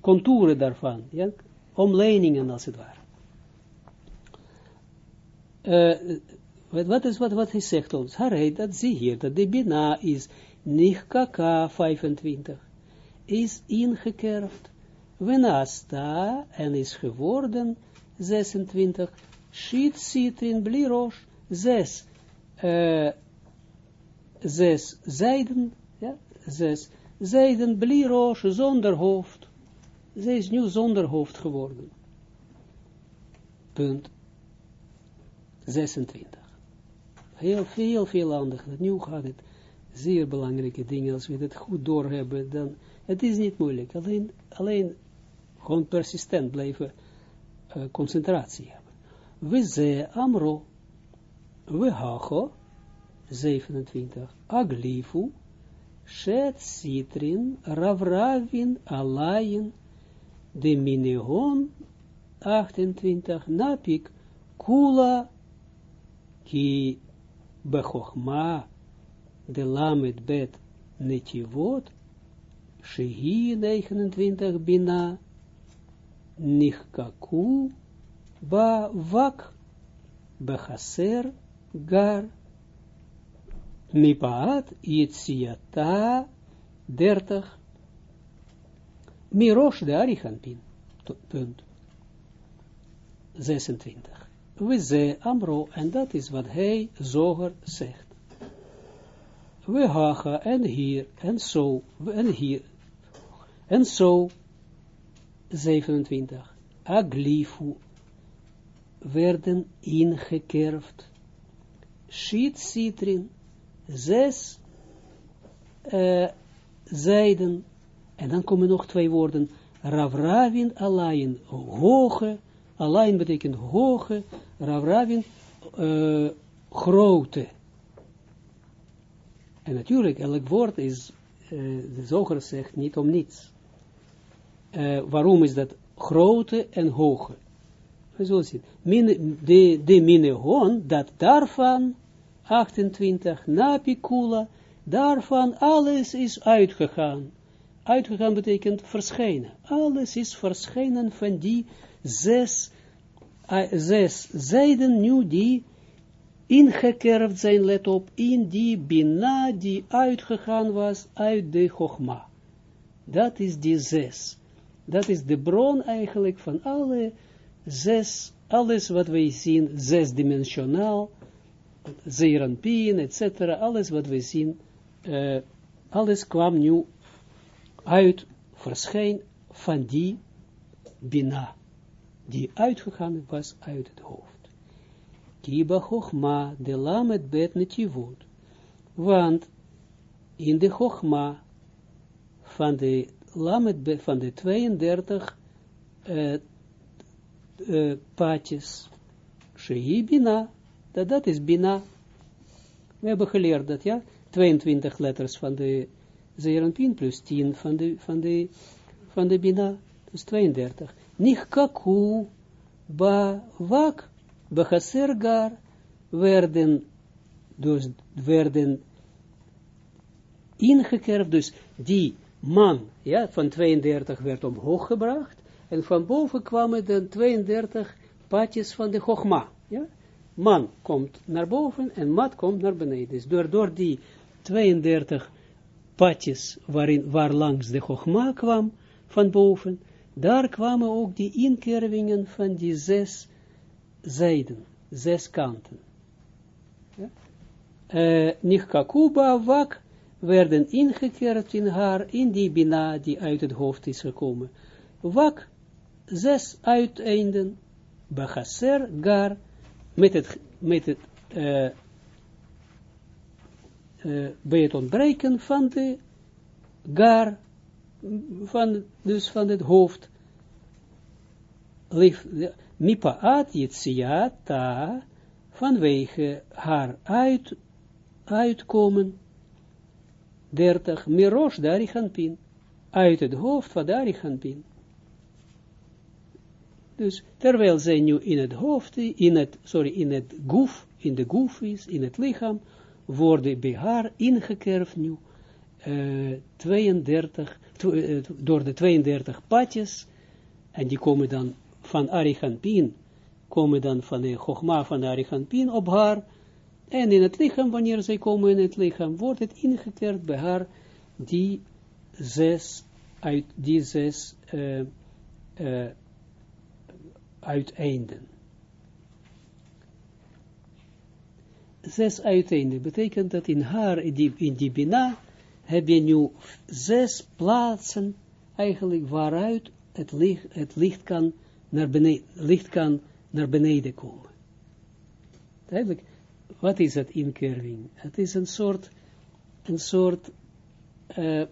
contouren daarvan, ja? omleningen als het ware. Uh, wat, is wat, wat hij zegt ons? Harei, dat zie hier, dat de Bina is Nichkaka 25, is ingekerfd, Venasta, en is geworden 26, Shit Citrin Blirosh, 6, uh, 6 zijden, ja, 6 zijden Blirosh zonder hoofd. Zij is nu zonder hoofd geworden. Punt. 26. Heel veel, veel handig. Nu gaat het zeer belangrijke dingen. Als we het goed doorhebben, dan het is niet moeilijk. Alleen, alleen gewoon persistent blijven uh, concentratie hebben. We ze amro, we hacho, 27, aglifu, shet citrin, ravravin, alayin, de minegon, 28, napik, kula, ki bechochma de lamet bet netivot, shehi 29 bina, nichkaku, ba vak, bechaser, gar, mipaat, yitziata, 30, mirosh de arichanpin, punt, 26 we ze amro, en dat is wat hij zoger zegt. We haga, en hier, en zo, en hier, en zo, 27, aglifu, werden ingekerfd, shit citrin, zes uh, zijden, en dan komen nog twee woorden, ravravin alain, hoge, alain betekent hoge, Rav Ravin, uh, grote. En natuurlijk, elk woord is, uh, de zoger zegt niet om niets. Uh, waarom is dat grote en hoge? We zullen zien. De, de minegon, dat daarvan, 28, na Pikula, daarvan alles is uitgegaan. Uitgegaan betekent verschijnen. Alles is verschijnen van die zes zes zijden nu die ingekerfd zijn, let op, in die bina die uitgegaan was uit de chogma. Dat is die zes. Dat is de bron eigenlijk van alle zes, alles wat wij zien, zesdimensionaal, zeeranpien, etc. Alles wat wij zien, uh, alles kwam nu uit, verschijn van die bina die uitgegaan was uit het hoofd. Kiba de Lamet Bet Netivot. Want in de Chochma van de Lamet van de 32 uh, uh, paadjes, Shei Bina, dat, is Bina. We hebben geleerd dat, ja, 22 letters van de Zeranpin plus 10 van de, van de van de Bina, dus 32. Nicht kaku, ba, wak, bechaser gar, werden, dus werden ingekerfd, dus die man, ja, van 32 werd omhoog gebracht, en van boven kwamen de 32 paadjes van de Chogma, ja. Man komt naar boven en mat komt naar beneden. Dus door, door die 32 padjes waarin, waar langs de Chogma kwam, van boven, daar kwamen ook die inkervingen van die zes zijden, zes kanten. Ja? Uh, wak werden ingekeerd in haar, in die bina die uit het hoofd is gekomen. Wak, zes uiteinden, begasser, gar, met het, met het, uh, uh, bij het ontbreken van de gar, van, dus van het hoofd, mipaat yitsiata, vanwege haar uit, uitkomen, 30, mirosh darichanpin, uit het hoofd van darichanpin. Dus terwijl zij nu in het hoofd, in het, sorry, in het goef, in de goef is, in het lichaam, worden bij haar ingekerfd nu uh, 32, uh, door de 32 patjes, en die komen dan van Ariganpin, komen dan van de Chogma van Ariganpin op haar, en in het lichaam, wanneer zij komen in het lichaam, wordt het ingekerfd bij haar, die zes, uit die zes, uh, uiteinden. Zes uiteinden betekent dat in haar, in die, in die bina, heb je nu zes plaatsen, eigenlijk waaruit het licht, het licht, kan, naar beneden, licht kan naar beneden komen. Eigenlijk, wat is dat inkerving? Het is een soort, een soort uh,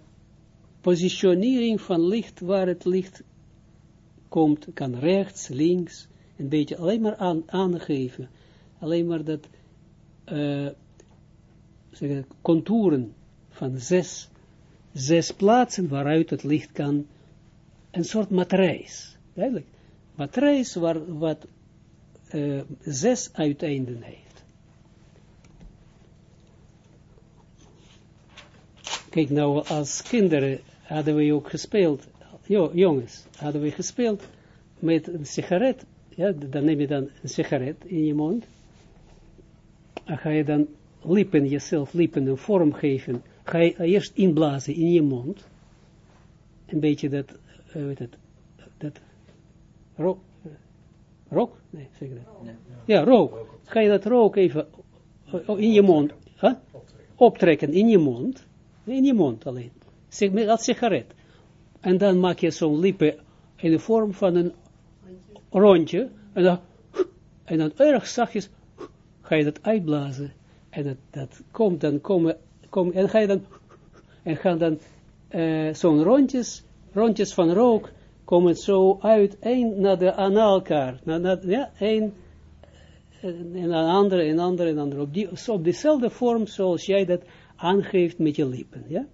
positionering van licht, waar het licht komt, kan rechts, links, een beetje alleen maar aan, aangeven. Alleen maar dat uh, zeg, contouren van zes, zes plaatsen waaruit het licht kan, een soort matrijs. Duidelijk. Matrijs waar, wat uh, zes uiteinden heeft. Kijk nou, als kinderen hadden we ook gespeeld jo, jongens, hadden we gespeeld met een sigaret, ja, dan neem je dan een sigaret in je mond, en ga je dan lippen, jezelf lippen een vorm geven, ga je eerst inblazen in je mond, een beetje dat, uh, weet het, dat, rook, rook? Nee, zeg dat. Ja, rook. Ga je dat rook even in je mond, huh? optrekken in je mond, in je mond alleen, zeg, als sigaret. En dan maak je zo'n lippen in de vorm van een rondje. En dan, en dan erg zachtjes ga je dat uitblazen. En dat, dat komt dan, komen, kom, en ga je dan, en gaan dan uh, zo'n rondjes, rondjes van rook, komen zo uit, één naar, de, aan elkaar. Na, ja, één, en een andere, en andere, en andere. Op, die, op dezelfde vorm zoals jij dat aangeeft met je lippen, ja.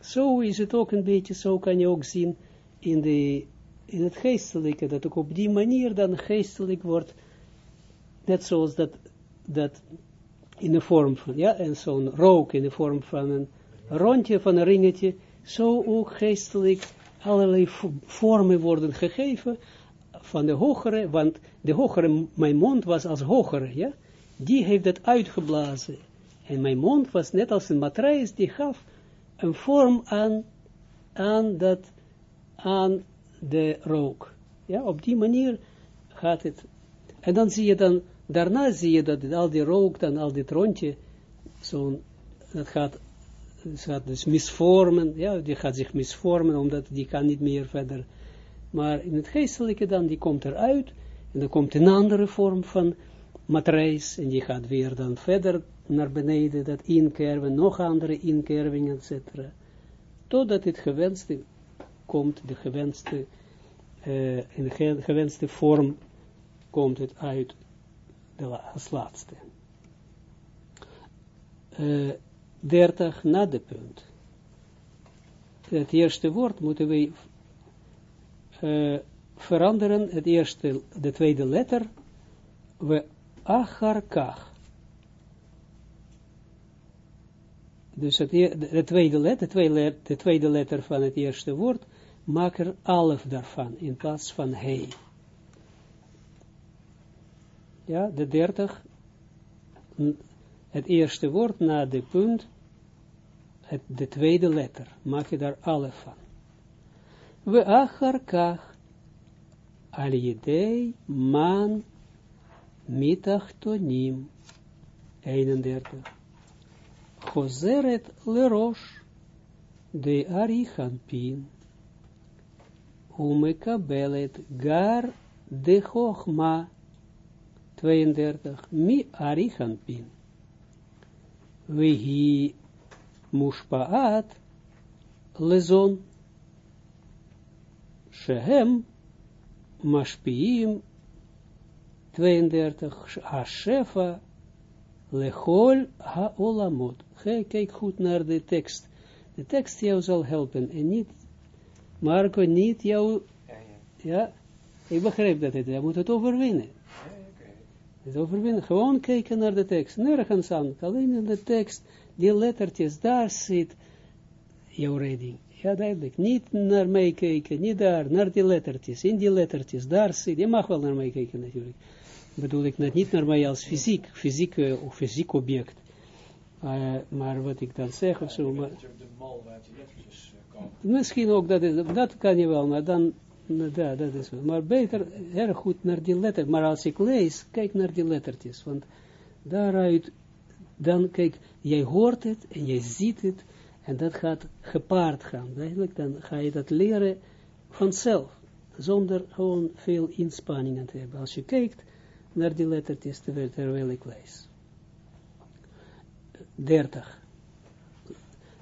Zo is het ook een beetje, zo kan je ook zien in, de, in het geestelijke, dat ook op die manier dan geestelijk wordt, net zoals dat, dat in de vorm van, ja, en zo'n rook in de vorm van een rondje, van een ringetje, zo ook geestelijk allerlei vormen worden gegeven van de hogere, want de hogere, mijn mond was als hogere, ja, die heeft het uitgeblazen. En mijn mond was net als een matrijs, die gaf een vorm aan, aan, dat, aan de rook. Ja, op die manier gaat het. En dan zie je dan, daarna zie je dat al die rook, dan al dit rondje, zo'n, dat gaat, dat gaat dus misvormen, ja, die gaat zich misvormen, omdat die kan niet meer verder. Maar in het geestelijke dan, die komt eruit, en dan komt een andere vorm van matrijs, en die gaat weer dan verder naar beneden, dat inkerven, nog andere inkervingen, etc. Totdat het gewenste komt, de gewenste, uh, in de gewenste vorm komt het uit de, als laatste. Uh, 30 na de punt. Het eerste woord moeten we eh, veranderen het eerste, de tweede letter, we acharkach. Dus het, de, de tweede letter, de tweede, de tweede letter van het eerste woord, maak er alf daarvan, in plaats van he. Ja, de dertig, het eerste woord na de punt, het, de tweede letter, maak je daar alf van. We acharkach, al man mitachtonim, 31. Chozeret lerosh, de arichanpin, umekabelet gar de chochma, 32. Mi arichanpin. Wehi mushpaat lezon, shehem mashpiim 32, Hashefa, Lechol Haolamot. Kijk goed naar de tekst. De tekst jou zal helpen en niet, Marco, niet jou, Ja, ja. ja, ik begrijp dat het, je moet het overwinnen. Ja, oké. Het overwinnen, gewoon kijken naar de tekst, nergens aan, alleen in de tekst, die lettertjes, daar zit jouw redding. Ja, duidelijk. Niet naar mij kijken, niet daar, naar die lettertjes, in die lettertjes, daar zit, je mag wel naar mij kijken natuurlijk. Bedoel ik net niet naar mij als fysiek, fysiek eh, of fysiek object. Eh, maar wat ik dan zeg of zo, maar, eh, misschien ook, dat, is, dat kan je wel, maar dan, ja, dat is wel. Maar beter, erg goed naar die letter. Maar als ik lees, kijk naar die lettertjes, want daaruit, dan kijk, jij hoort het en jij ziet het, en dat gaat gepaard gaan. Eigenlijk, dan ga je dat leren vanzelf, zonder gewoon veel inspanningen te hebben. Als je kijkt naar die lettertjes terwijl, terwijl ik lees. 30.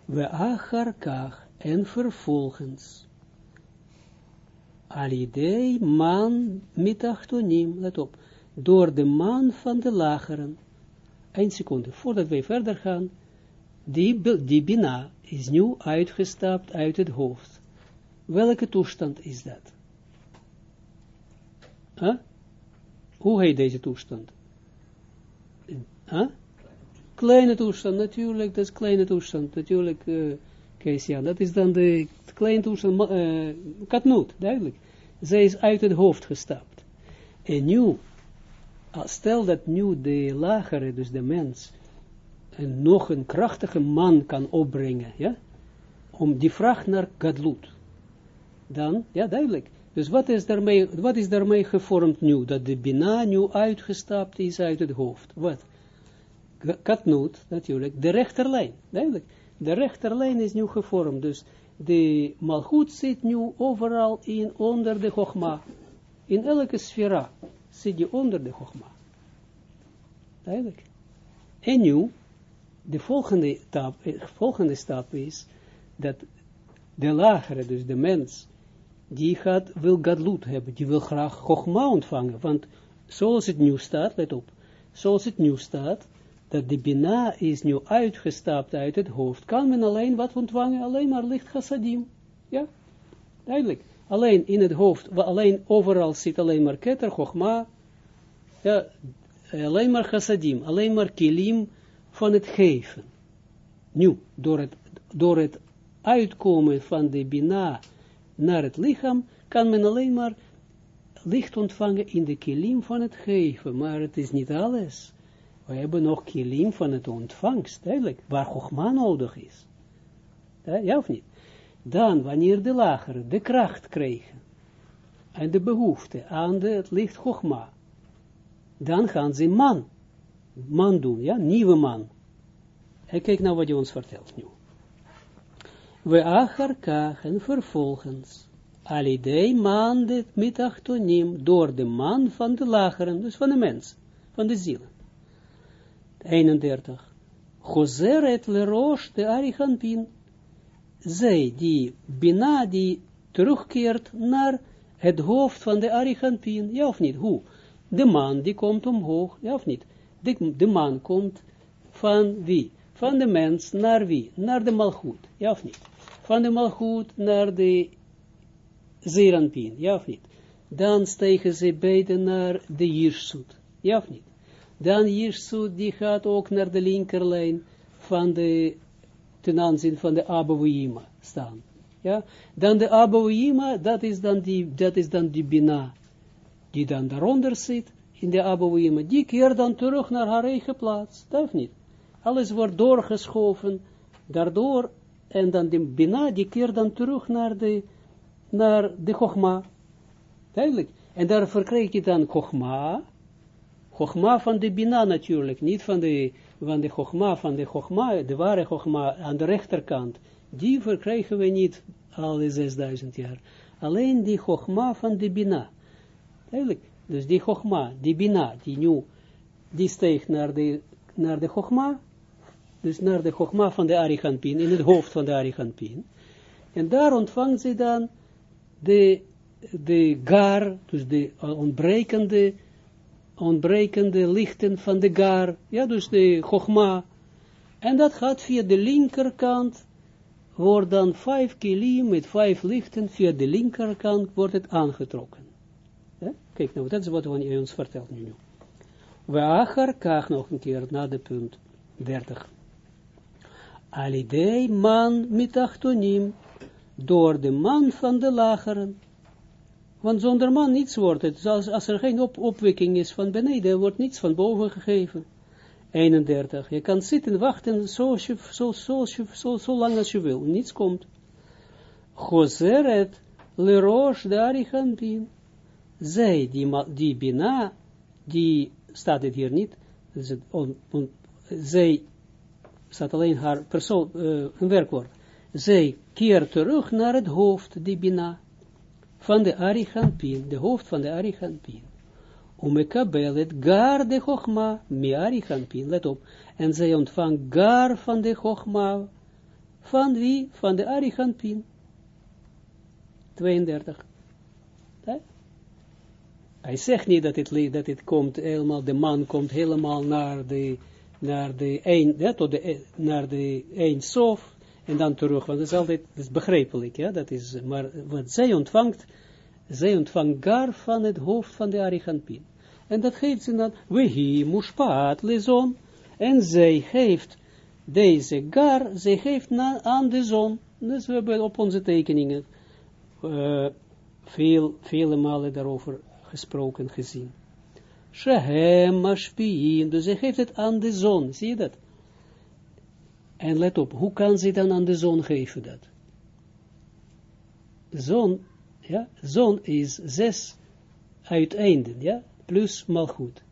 We acharkach en vervolgens. Alidei man mitachtonim, let op, door de man van de lageren. Eén seconde, voordat wij verder gaan, die, die bina is nu uitgestapt uit het hoofd. Welke toestand is dat? Huh? Hoe heet deze toestand? Huh? Kleine toestand, natuurlijk, dat is kleine toestand, natuurlijk, uh, Kees, dat is dan de kleine toestand, eh, katnoot, duidelijk. Zij is uit het hoofd gestapt. En nu, ah, stel dat nu de lagere, dus de mens, een, nog een krachtige man kan opbrengen, ja, om die vraag naar gadlut. Dan, ja, duidelijk. Dus wat is daarmee, wat is daarmee gevormd nu? Dat de bina nu uitgestapt is uit het hoofd. Wat? Katnoot, natuurlijk, de rechterlijn, duidelijk. De rechterlijn is nu gevormd, dus de malgoed zit nu overal in, onder de chogma. In elke sfera zit je onder de chogma. Duidelijk. En nu, de volgende, stap, volgende stap is, dat de lagere, dus de mens, die gaat, wil gadlut hebben, die wil graag chogma ontvangen, want zoals het nu staat, let op, zoals het nu staat, dat de bina is nu uitgestapt uit het hoofd, kan men alleen wat ontvangen, alleen maar licht chassadim. Ja, duidelijk. Alleen in het hoofd, alleen overal zit alleen maar keter, chogma, ja, alleen maar chassadim, alleen maar kilim van het geven. Nu, door het, door het uitkomen van de bina naar het lichaam, kan men alleen maar licht ontvangen in de kilim van het geven, maar het is niet alles. We hebben nog kilim van het ontvangst, duidelijk, waar Chogma nodig is. Ja of niet? Dan, wanneer de lagere de kracht krijgen, en de behoefte aan de, het licht Chogma, dan gaan ze man, man doen, ja, nieuwe man. En kijk nou wat hij ons vertelt nu. We acharkach en vervolgens, alidei man dit mitachtonim, door de man van de lageren, dus van de mens, van de zielen. 31. Gozer et lerosh de arichanpin. Zij die bina die terugkeert naar het hoofd van de arichanpin. Ja of niet? Hoe? De man die komt omhoog. Ja of niet? De, de man komt van wie? Van de mens naar wie? Naar de malgoed. Ja of niet? Van de malgoed naar de Zeranpin, ja of niet? Dan stijgen ze beide naar de Jirsut, ja of niet? Dan Jirsut, die gaat ook naar de linkerlijn van de, ten aanzien van de Abouima staan. Ja? Dan de Abouima, dat is dan die, dat is dan die Bina, die dan daaronder zit, in de Abouima, die keert dan terug naar haar eigen plaats, dat niet. Alles wordt doorgeschoven, daardoor, en dan de Bina, die keert dan terug naar de, naar de Chogma. Duidelijk. En daar verkrijg je dan Chogma, Chogma van de Bina natuurlijk, niet van de, van de Chogma, van de Chogma, de ware Chogma aan de rechterkant. Die verkrijgen we niet alle 6000 jaar. Alleen die Chogma van de Bina. Duidelijk. Dus die Chogma, die Bina, die nu, die steekt naar de, naar de Chogma, dus naar de Chogma van de Ariganpin, in het hoofd van de Ariganpin. En daar ontvangt ze dan de, de gar, dus de ontbrekende, ontbrekende lichten van de gar, ja, dus de Chogma. En dat gaat via de linkerkant, wordt dan vijf kilim met vijf lichten, via de linkerkant wordt het aangetrokken. Kijk nou, dat is wat hij ons vertelt nu. We kaag nog een keer na de punt 30. Alidei man mit achtonim, door de man van de lageren. Want zonder man niets wordt het. Als, als er geen op, is van beneden, wordt niets van boven gegeven. 31. Je kan zitten wachten zo, zo, zo, lang als je wil. Niets komt. Gozeret de arichantin zij, die, die Bina, die staat het hier niet, zij staat alleen haar persoon, uh, een werkwoord. Zij keert terug naar het hoofd, die Bina, van de Arichampin, de hoofd van de Arichampin. Umekabel het gar de Chogma, mi Arichampin, let op, en zij ontvangt gar van de Chogma, van wie? Van de Arichampin. 32. Hij zegt niet dat het, dat het komt helemaal, de man komt helemaal naar de, naar de een, tot de, naar de een sof, en dan terug, want dat is altijd, dat is begrijpelijk, ja, dat is, maar wat zij ontvangt, zij ontvangt gar van het hoofd van de Ariganpin. En dat geeft ze dan, wehi mushpaat lezon, en zij geeft deze gar, zij geeft na, aan de zon, dus we hebben op onze tekeningen uh, veel, vele malen daarover gesproken gezien. Shehem mashpiin, dus hij geeft het aan de zon, zie je dat? En let op, hoe kan ze dan aan de zon geven dat? Zon, ja, zon is zes uiteinden, ja, plus malgoed.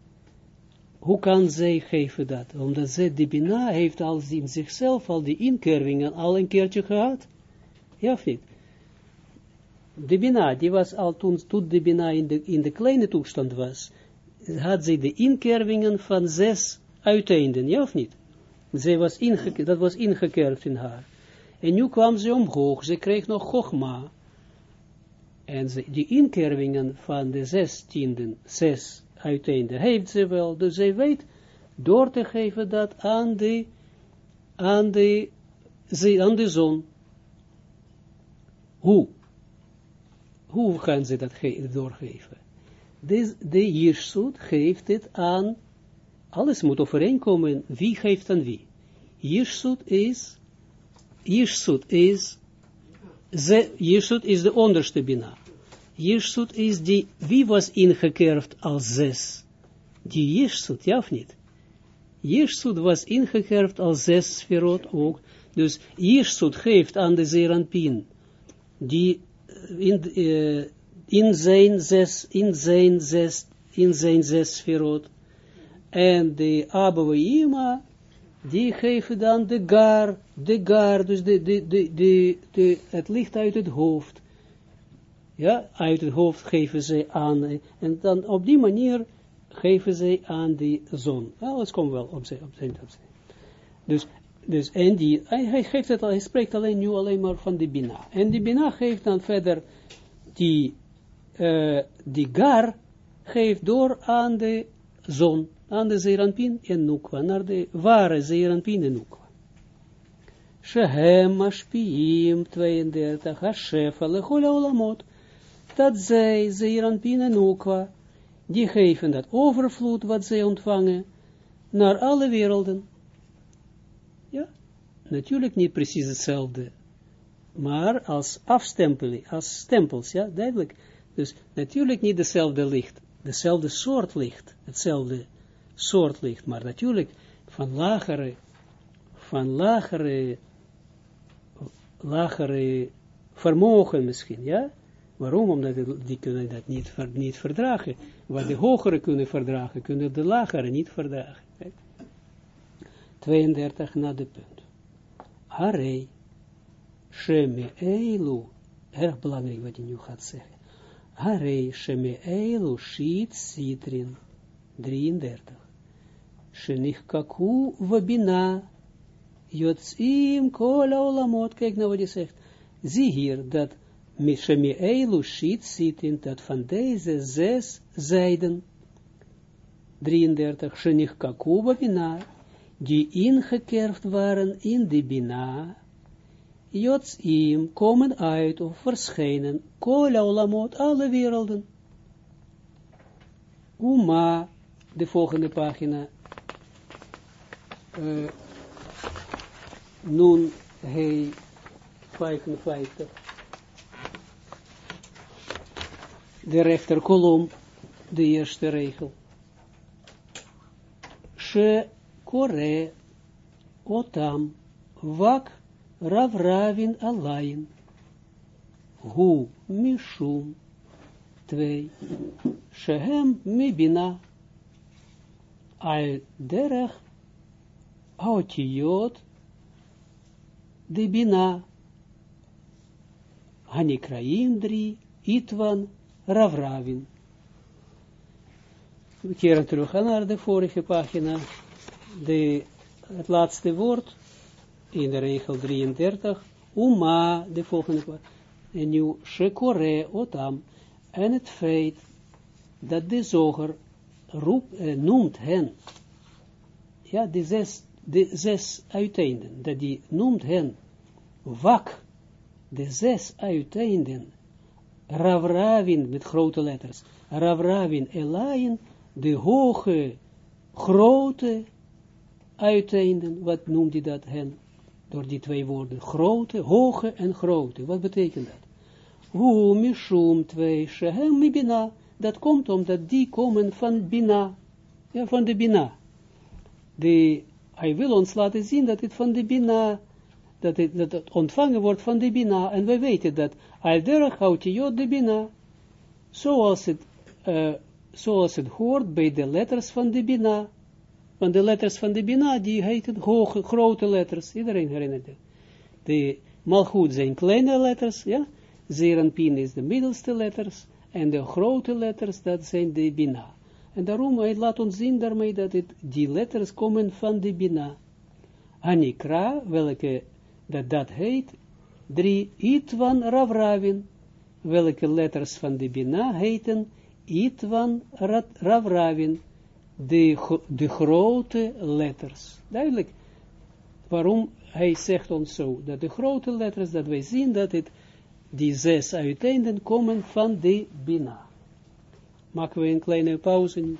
Hoe kan zij geven dat? Omdat ze, die Bina heeft al in zichzelf al die inkervingen al een keertje gehad. Ja of niet? de Bina, die was al toen, toen de Bina in de, in de kleine toestand was, had ze de inkervingen van zes uiteinden, ja of niet? Zij was dat was ingekerfd in haar. En nu kwam ze omhoog, ze kreeg nog Chogma. En ze, die inkervingen van de zes tienden, zes uiteinden, heeft ze wel. Dus zij weet door te geven dat aan de, aan de, aan de zon. Hoe? Hoe gaan ze dat doorgeven? De, de Jirsut geeft het aan, alles moet overeenkomen, wie geeft aan wie. Jirsut is, Jirsut is, ze, Jirsut is de onderste bina. Jirsut is die, wie was ingekerfd als zes? Die Jirsut, ja of niet? Jirsut was ingekerfd als zes sferot ook. Dus Jirsut geeft aan de Zeranpin, die in, uh, in zijn zes, in zijn zes, in zijn zes sferot. En de Abouima, die geven dan de gar, de gar, dus de, de, de, de, het licht uit het hoofd. Ja, uit het hoofd geven ze aan, en dan op die manier geven ze aan die zon. Alles komt wel op zijn, op zijn, op zijn. Dus dus, en die, hij, geeft het, hij spreekt alleen nu alleen maar van de Bina. En die Bina geeft dan verder die, uh, die Gar, geeft door aan de zon, aan de Zeranpin en Nukwa, naar de ware Zeranpin en Nukwa. Shehem Ashpiim 32, Hashefa Lechola Olamot, dat zij, Zeranpin en Okwa, die geven dat overvloed wat zij ontvangen, naar alle werelden. Ja, natuurlijk niet precies hetzelfde, maar als afstempeling, als stempels, ja, duidelijk. Dus natuurlijk niet dezelfde licht, dezelfde soort licht, hetzelfde soort licht, maar natuurlijk van lagere, van lagere, lagere vermogen misschien, ja. Waarom? Omdat die kunnen dat niet, niet verdragen. Wat de hogere kunnen verdragen, kunnen de lagere niet verdragen. 32 na de punt. Harei, Sheme Eilu, erg belangrijk wat je nu gaat zeggen. Harei, Sheme Eilu, Shit Citrin, 33. Shenichkaku Vabina, Jotzim Kola Olamot, kijk nou wat hij zegt. Zie hier dat Sheme Eilu, Shit Citrin, dat van deze zes zijden, 33, Shenichkaku Vabina, die ingekerfd waren in de Bina, Jotzim komen uit of verschijnen, Kola Olamot, alle werelden. Uma, de volgende pagina, uh, nun he 55. De rechterkolom, de eerste regel. She kore otam vak rav ravin alayin. Hu mishum. Twee. Shehem mibina. Al derech haotiyot de bina. Hanikraim drie. Itvan ravravin. We keren terug naar de vorige pagina de, het laatste woord in de regel 33, Uma, de volgende woord, en nu Shekore Otam, en het feit dat de zoger roep, eh, noemt hen, ja, de zes, de zes uiteinden, dat die noemt hen, wak, de zes uiteinden, Ravravin, met grote letters, Ravravin, Elayin, de hoge, grote uiteinden, wat noemt hij dat hen? Door die twee woorden, grote, hoge en grote. Wat betekent dat? Hu mishum twee shehem mi bina. Dat komt omdat die komen van bina. Ja, van de bina. De, hij wil ons laten zien dat het van de bina, dat het, dat ontvangen wordt van de bina. En wij weten dat al derach houdt je de bina. Zoals het, uh, zoals het hoort bij de letters van de bina van de letters van de Bina, die heten grote letters. Iedereen herinnert het. De Malchut zijn kleine letters, ja. Is de middelste letters. En de grote letters, dat zijn de Bina. En daarom, hij laat ons zien daarmee dat het, die letters komen van de Bina. Anikra, welke, dat dat heet, drie, Itwan Ravravin, welke letters van de Bina heten, Itwan Ravravin, de, grote letters. Duidelijk. Waarom hij zegt ons zo, dat de grote letters, dat wij zien dat het, die zes uiteinden komen van de Bina. Maken we een kleine pauze